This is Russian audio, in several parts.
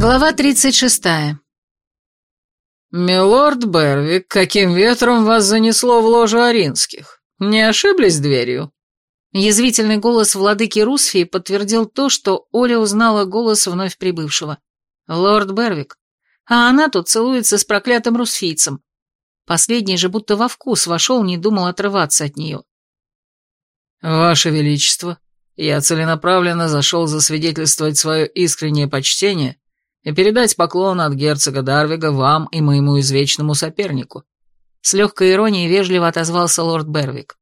Глава 36. «Милорд Бервик, каким ветром вас занесло в ложу Аринских? Не ошиблись дверью?» Язвительный голос владыки Русфии подтвердил то, что Оля узнала голос вновь прибывшего. Лорд Бервик. А она тут целуется с проклятым русфийцем. Последний же будто во вкус вошел, не думал отрываться от нее. «Ваше Величество, я целенаправленно зашел засвидетельствовать свое искреннее почтение и передать поклон от герцога Дарвига вам и моему извечному сопернику». С легкой иронией вежливо отозвался лорд Бервик.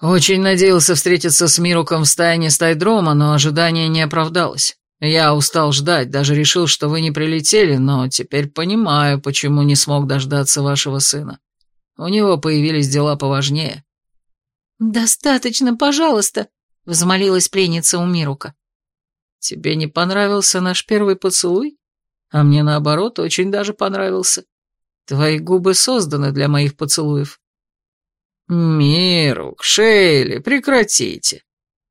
«Очень надеялся встретиться с Мируком в стайне Стайдрома, но ожидание не оправдалось. Я устал ждать, даже решил, что вы не прилетели, но теперь понимаю, почему не смог дождаться вашего сына. У него появились дела поважнее». «Достаточно, пожалуйста», — взмолилась пленница у Мирука. «Тебе не понравился наш первый поцелуй?» А мне, наоборот, очень даже понравился. Твои губы созданы для моих поцелуев. Мирук, Шейли, прекратите,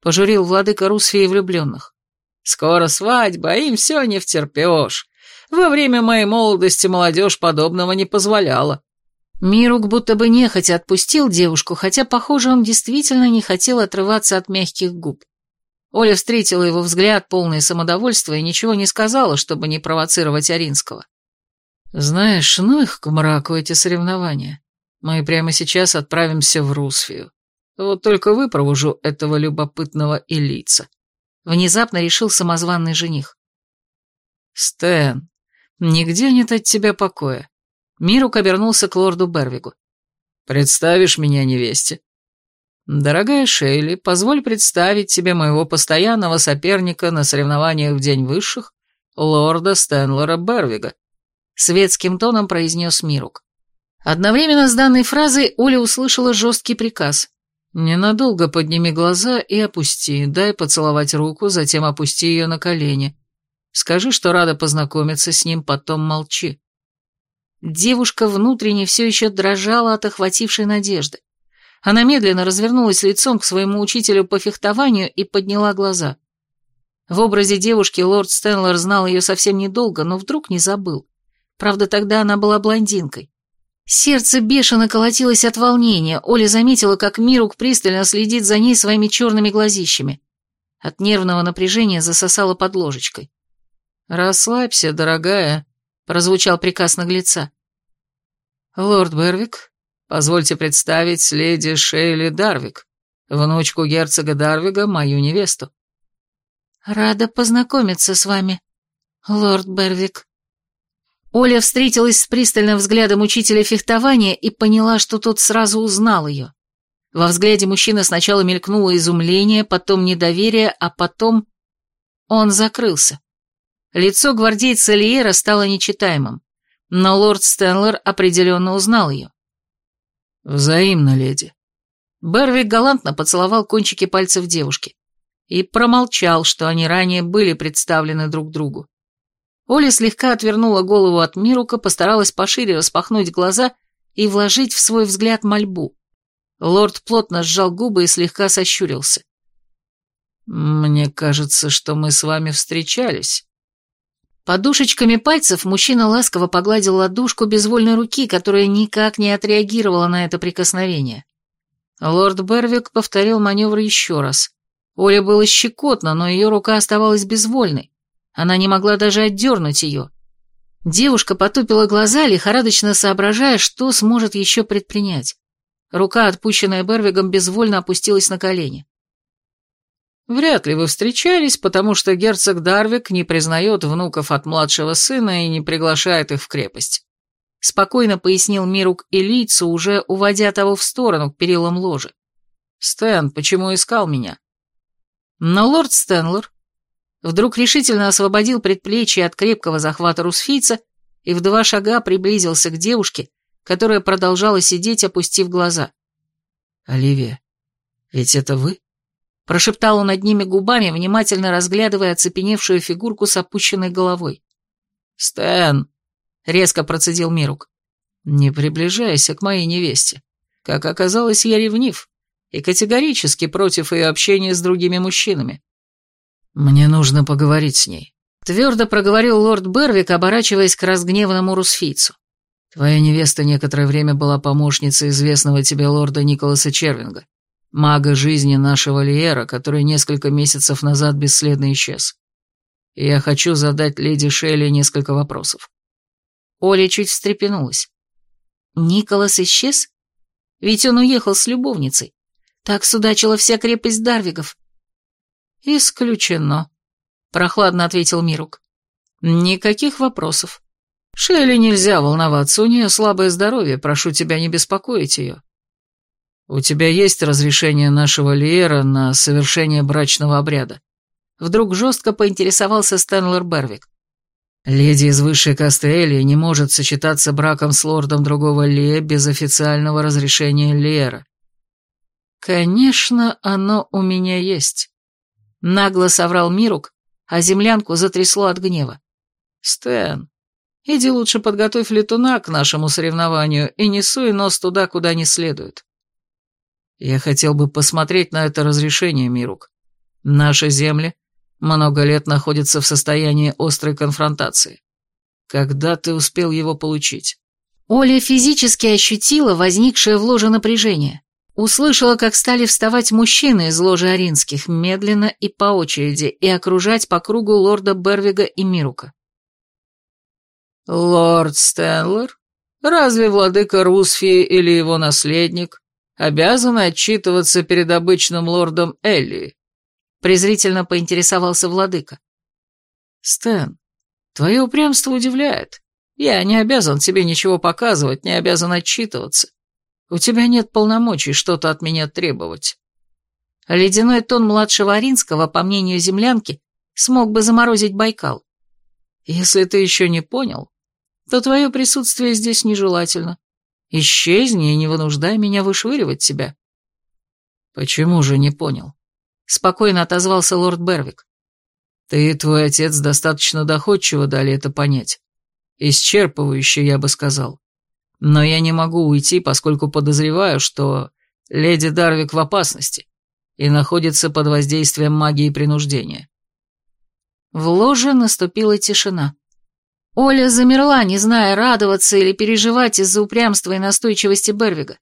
пожурил владыка Русфии влюбленных. Скоро свадьба, им все не втерпешь. Во время моей молодости молодежь подобного не позволяла. Мирук будто бы нехотя отпустил девушку, хотя, похоже, он действительно не хотел отрываться от мягких губ. Оля встретила его взгляд, полный самодовольства, и ничего не сказала, чтобы не провоцировать Аринского. «Знаешь, ну их к мраку эти соревнования. Мы прямо сейчас отправимся в Русфию. Вот только выпровожу этого любопытного элица». Внезапно решил самозванный жених. «Стэн, нигде нет от тебя покоя». Мирук обернулся к лорду Бервигу. «Представишь меня невесте?» «Дорогая Шейли, позволь представить тебе моего постоянного соперника на соревнованиях в День Высших, лорда Стэнлора Бервига», — светским тоном произнес Мирук. Одновременно с данной фразой Оля услышала жесткий приказ. «Ненадолго подними глаза и опусти, дай поцеловать руку, затем опусти ее на колени. Скажи, что рада познакомиться с ним, потом молчи». Девушка внутренне все еще дрожала от охватившей надежды. Она медленно развернулась лицом к своему учителю по фехтованию и подняла глаза. В образе девушки лорд Стэнлор знал ее совсем недолго, но вдруг не забыл. Правда, тогда она была блондинкой. Сердце бешено колотилось от волнения. Оля заметила, как Мирук пристально следит за ней своими черными глазищами. От нервного напряжения засосала под ложечкой. «Расслабься, дорогая», — прозвучал приказ наглеца. «Лорд Бервик, Позвольте представить леди Шейли Дарвик, внучку герцога Дарвига, мою невесту». «Рада познакомиться с вами, лорд Бервик». Оля встретилась с пристальным взглядом учителя фехтования и поняла, что тот сразу узнал ее. Во взгляде мужчины сначала мелькнуло изумление, потом недоверие, а потом... Он закрылся. Лицо гвардейца Лиера стало нечитаемым, но лорд Стэнлер определенно узнал ее. «Взаимно, леди». Бервик галантно поцеловал кончики пальцев девушки и промолчал, что они ранее были представлены друг другу. Оля слегка отвернула голову от Мирука, постаралась пошире распахнуть глаза и вложить в свой взгляд мольбу. Лорд плотно сжал губы и слегка сощурился. «Мне кажется, что мы с вами встречались». Подушечками пальцев мужчина ласково погладил ладошку безвольной руки, которая никак не отреагировала на это прикосновение. Лорд Бервик повторил маневр еще раз. Оле было щекотно, но ее рука оставалась безвольной. Она не могла даже отдернуть ее. Девушка потупила глаза, лихорадочно соображая, что сможет еще предпринять. Рука, отпущенная Бервигом, безвольно опустилась на колени. Вряд ли вы встречались, потому что герцог Дарвик не признает внуков от младшего сына и не приглашает их в крепость. Спокойно пояснил Мирук Элийцу, уже уводя того в сторону к перилам ложи. Стэн, почему искал меня? Но лорд Стэнлор вдруг решительно освободил предплечье от крепкого захвата русфийца и в два шага приблизился к девушке, которая продолжала сидеть, опустив глаза. «Оливия, ведь это вы?» Прошептал он одними губами, внимательно разглядывая оцепеневшую фигурку с опущенной головой. «Стэн!» — резко процедил Мирук. «Не приближайся к моей невесте. Как оказалось, я ревнив и категорически против ее общения с другими мужчинами. Мне нужно поговорить с ней. Твердо проговорил лорд Бервик, оборачиваясь к разгневанному русфийцу. Твоя невеста некоторое время была помощницей известного тебе лорда Николаса Червинга, мага жизни нашего Лиера, который несколько месяцев назад бесследно исчез. И я хочу задать леди Шелли несколько вопросов. Оля чуть встрепенулась. Николас исчез? Ведь он уехал с любовницей. Так судачила вся крепость Дарвигов. Исключено, прохладно ответил Мирук. Никаких вопросов. Шелли нельзя волноваться, у нее слабое здоровье, прошу тебя не беспокоить ее. У тебя есть разрешение нашего Лиера на совершение брачного обряда? Вдруг жестко поинтересовался Стэнлер Бервик. Леди из высшей касты Элии не может сочетаться браком с лордом другого Ле без официального разрешения Лиера. Конечно, оно у меня есть. Нагло соврал Мирук, а землянку затрясло от гнева. Стэн, иди лучше подготовь летуна к нашему соревнованию и не суй нос туда, куда не следует. Я хотел бы посмотреть на это разрешение, Мирук. Наши земли много лет находится в состоянии острой конфронтации. Когда ты успел его получить? Оля физически ощутила возникшее в ложе напряжение. Услышала, как стали вставать мужчины из ложи Аринских, медленно и по очереди, и окружать по кругу лорда Бервига и Мирука. «Лорд Стэнлер? Разве владыка Русфии или его наследник обязаны отчитываться перед обычным лордом Элли?» презрительно поинтересовался владыка. «Стэн, твое упрямство удивляет. Я не обязан тебе ничего показывать, не обязан отчитываться. У тебя нет полномочий что-то от меня требовать». Ледяной тон младшего Аринского, по мнению землянки, смог бы заморозить Байкал. «Если ты еще не понял, то твое присутствие здесь нежелательно. Исчезни и не вынуждай меня вышвыривать тебя». «Почему же не понял?» — спокойно отозвался лорд Бервик. «Ты и твой отец достаточно доходчиво дали это понять. Исчерпывающе, я бы сказал. Но я не могу уйти, поскольку подозреваю, что леди Дарвик в опасности и находится под воздействием магии принуждения». В ложе наступила тишина. Оля замерла, не зная, радоваться или переживать из-за упрямства и настойчивости Бервига.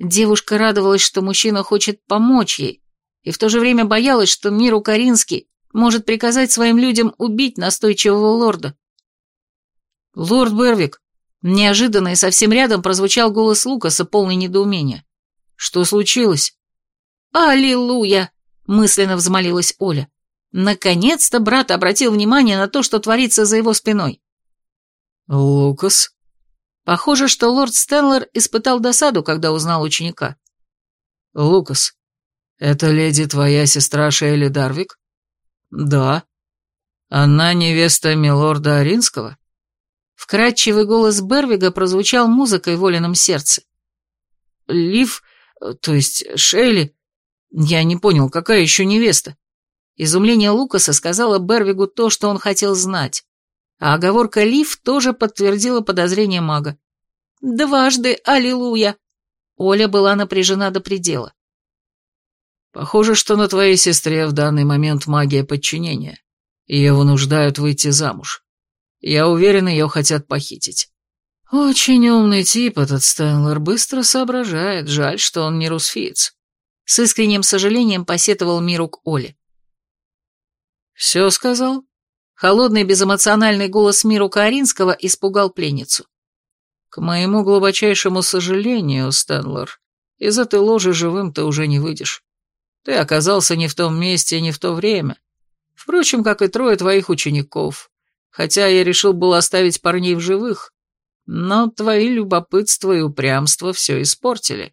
Девушка радовалась, что мужчина хочет помочь ей, и в то же время боялась, что Миру Каринский может приказать своим людям убить настойчивого лорда. «Лорд Бервик!» Неожиданно и совсем рядом прозвучал голос Лукаса, полный недоумения. «Что случилось?» «Аллилуйя!» — мысленно взмолилась Оля. Наконец-то брат обратил внимание на то, что творится за его спиной. «Лукас?» Похоже, что лорд Стэнлер испытал досаду, когда узнал ученика. «Лукас, «Это леди твоя сестра Шейли Дарвик?» «Да». «Она невеста милорда Аринского?» Вкрадчивый голос Бервига прозвучал музыкой в Олином сердце. «Лив, то есть Шейли...» «Я не понял, какая еще невеста?» Изумление Лукаса сказала Бервигу то, что он хотел знать, а оговорка Лив тоже подтвердила подозрение мага. «Дважды, аллилуйя!» Оля была напряжена до предела. Похоже, что на твоей сестре в данный момент магия подчинения. Ее вынуждают выйти замуж. Я уверен, ее хотят похитить. Очень умный тип этот Стэнлер, быстро соображает, жаль, что он не русфиец. С искренним сожалением посетовал Мирук Оли. «Все сказал?» Холодный безэмоциональный голос Мирука Аринского испугал пленницу. «К моему глубочайшему сожалению, Стэнлер, из этой ложи живым ты уже не выйдешь. Ты оказался не в том месте и не в то время. Впрочем, как и трое твоих учеников. Хотя я решил был оставить парней в живых, но твои любопытство и упрямство все испортили.